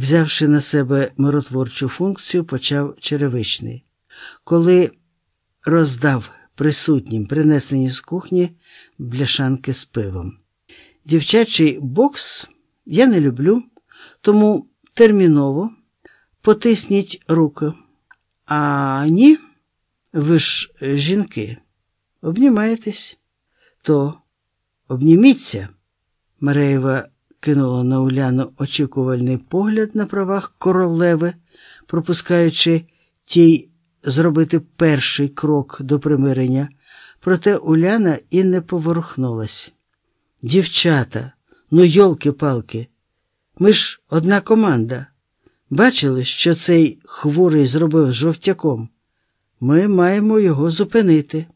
Взявши на себе миротворчу функцію, почав черевичний. Коли роздав присутнім принесені з кухні бляшанки з пивом. Дівчачий бокс я не люблю, тому терміново потисніть руки. А ні, ви ж жінки, обнімаєтесь, то обніміться. Мареєва кинула на Уляну очікувальний погляд на правах королеви, пропускаючи тій зробити перший крок до примирення, проте Уляна і не поворухнулась. Дівчата, ну йолки-палки, ми ж одна команда. Бачили, що цей хворий зробив з жовтяком. Ми маємо його зупинити.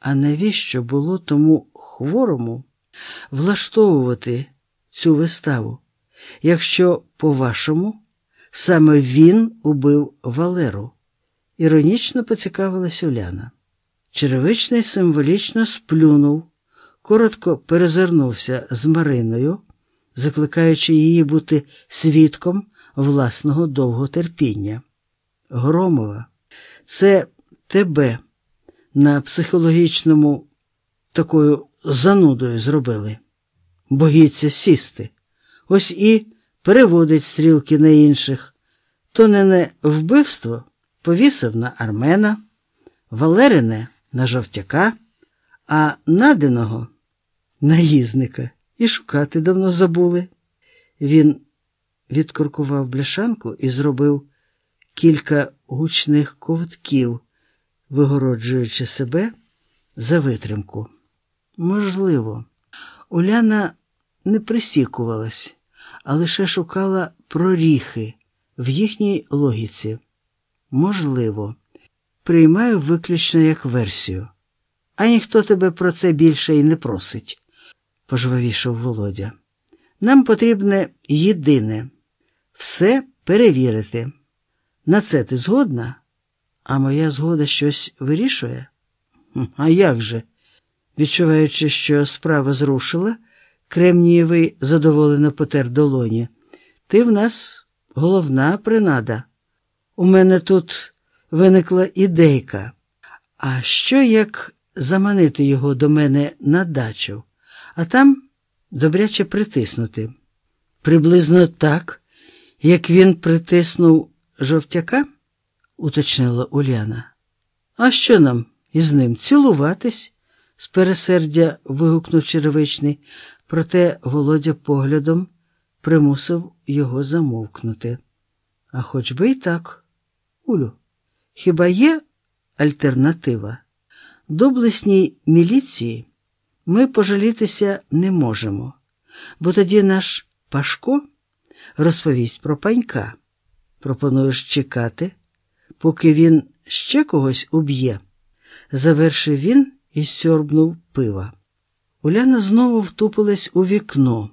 А навіщо було тому хворому влаштовувати цю виставу, якщо, по-вашому, саме він убив Валеру? Іронічно поцікавилась Уляна. Черевичний символічно сплюнув, коротко перезирнувся з Мариною, закликаючи її бути свідком власного довготерпіння. Громова, це тебе на психологічному такою занудою зробили. Боїться сісти. Ось і переводить стрілки на інших. То не не вбивство повісив на Армена, Валерине на жовтяка, а наденого наїзника і шукати давно забули. Він відкоркував бляшанку і зробив кілька гучних ковтків, вигороджуючи себе за витримку. Можливо, Уляна не присікувалась, а лише шукала проріхи в їхній логіці. Можливо, приймаю виключно як версію, а ніхто тебе про це більше і не просить, пожвавішав Володя. Нам потрібне єдине все перевірити. На це ти згодна? А моя згода щось вирішує? А як же? Відчуваючи, що справа зрушила, Кремнієвий задоволено потер долоні. Ти в нас головна принада. У мене тут виникла ідейка. А що як заманити його до мене на дачу, а там добряче притиснути? Приблизно так, як він притиснув жовтяка, уточнила Уляна. А що нам із ним цілуватись? З пересердя вигукнув черевичний, проте Володя поглядом примусив його замовкнути. А хоч би й так. Улю, хіба є альтернатива? Доблесній міліції ми пожалітися не можемо, бо тоді наш Пашко розповість про панька. Пропонуєш чекати, поки він ще когось уб'є. Завершив він і сьорбнув пива. Уляна знову втупилась у вікно,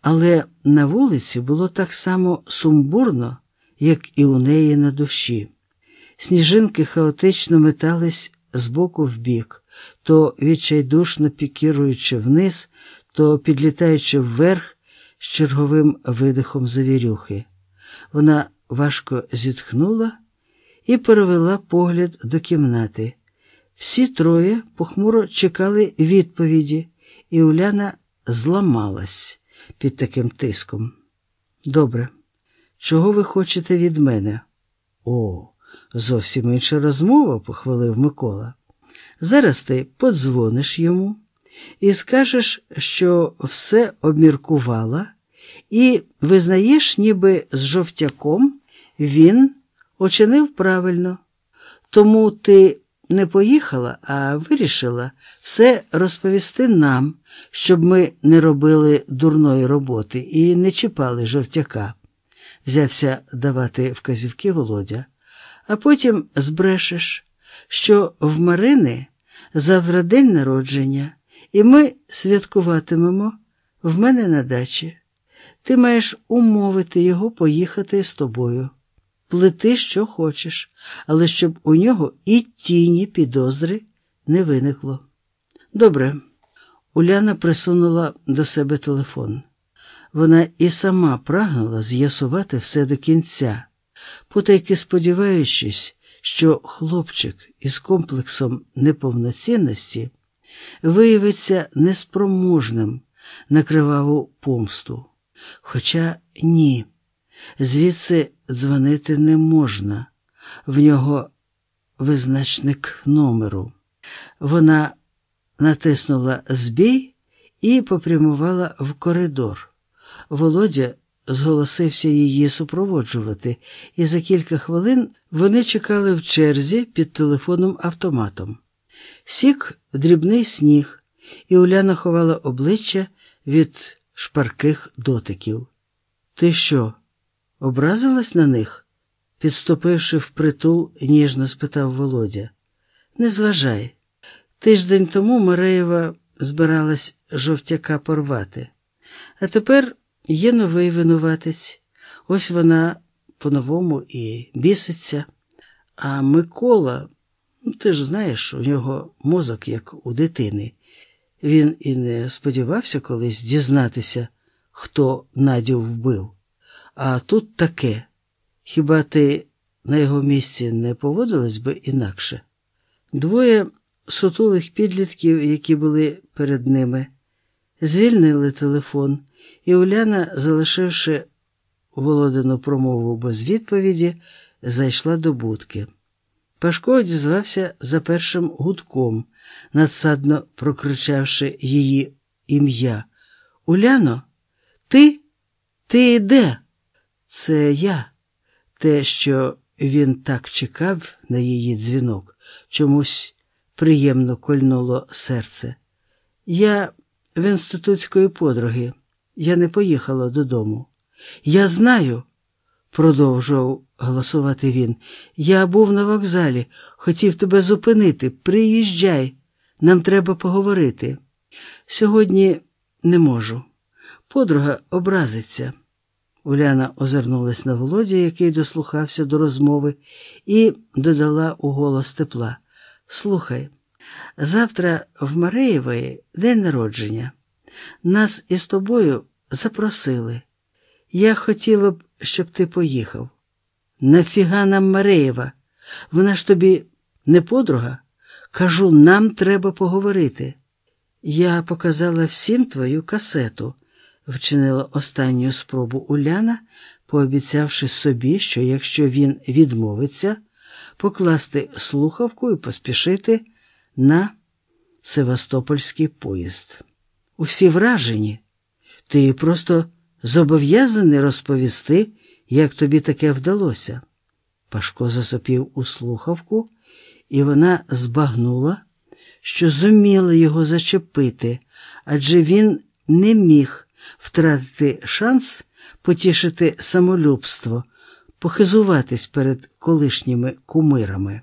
але на вулиці було так само сумбурно, як і у неї на душі. Сніжинки хаотично метались з боку в бік, то відчайдушно пікіруючи вниз, то підлітаючи вверх з черговим видихом завірюхи. Вона важко зітхнула і перевела погляд до кімнати. Всі троє похмуро чекали відповіді, і Уляна зламалась під таким тиском. Добре, чого ви хочете від мене? О, зовсім інша розмова, похвалив Микола. Зараз ти подзвониш йому і скажеш, що все обміркувала, і визнаєш, ніби з жовтяком він очинив правильно. Тому ти не поїхала, а вирішила все розповісти нам, щоб ми не робили дурної роботи і не чіпали жовтяка. Взявся давати вказівки Володя, а потім збрешеш, що в Марини завтра день народження, і ми святкуватимемо в мене на дачі. Ти маєш умовити його поїхати з тобою. Плети, що хочеш, але щоб у нього і тіні підозри не виникло. Добре, Уляна присунула до себе телефон. Вона і сама прагнула з'ясувати все до кінця, потайки сподіваючись, що хлопчик із комплексом неповноцінності виявиться неспроможним на криваву помсту. Хоча ні, звідси дзвонити не можна, в нього визначник номеру. Вона натиснула збій і попрямувала в коридор. Володя зголосився її супроводжувати, і за кілька хвилин вони чекали в черзі під телефоном автоматом. Сік дрібний сніг, і Уляна ховала обличчя від шпарких дотиків. Ти що, образилась на них? підступивши впритул, ніжно спитав Володя. Не зважай. Тиждень тому Мареєва збиралась жовтяка порвати, а тепер є новий винуватець. Ось вона по-новому і біситься. А Микола, ну, ти ж знаєш, у нього мозок, як у дитини. Він і не сподівався колись дізнатися, хто Надю вбив. А тут таке. Хіба ти на його місці не поводилась би інакше? Двоє сутулих підлітків, які були перед ними, звільнили телефон, і Уляна, залишивши Володину промову без відповіді, зайшла до будки. Пашко одізвався за першим гудком, надсадно прокричавши її ім'я. Уляно, ти? Ти де? Це я. Те, що він так чекав на її дзвінок, чомусь приємно кольнуло серце. Я в інститутської подруги, я не поїхала додому. Я знаю, продовжував голосувати він. Я був на вокзалі, хотів тебе зупинити. Приїжджай, нам треба поговорити. Сьогодні не можу. Подруга образиться. Уляна озирнулась на Володя, який дослухався до розмови, і додала у голос тепла. Слухай, завтра в Мареєвої день народження. Нас із тобою запросили. Я хотіла б, щоб ти поїхав. Нафіга нам Мареєва? Вона ж тобі не подруга? Кажу, нам треба поговорити. Я показала всім твою касету вчинила останню спробу Уляна, пообіцявши собі, що якщо він відмовиться, покласти слухавку і поспішити на Севастопольський поїзд. Усі вражені, ти просто зобов'язаний розповісти, як тобі таке вдалося. Пашко засопів у слухавку, і вона збагнула, що зуміла його зачепити, адже він не міг втратити шанс потішити самолюбство, похизуватись перед колишніми кумирами.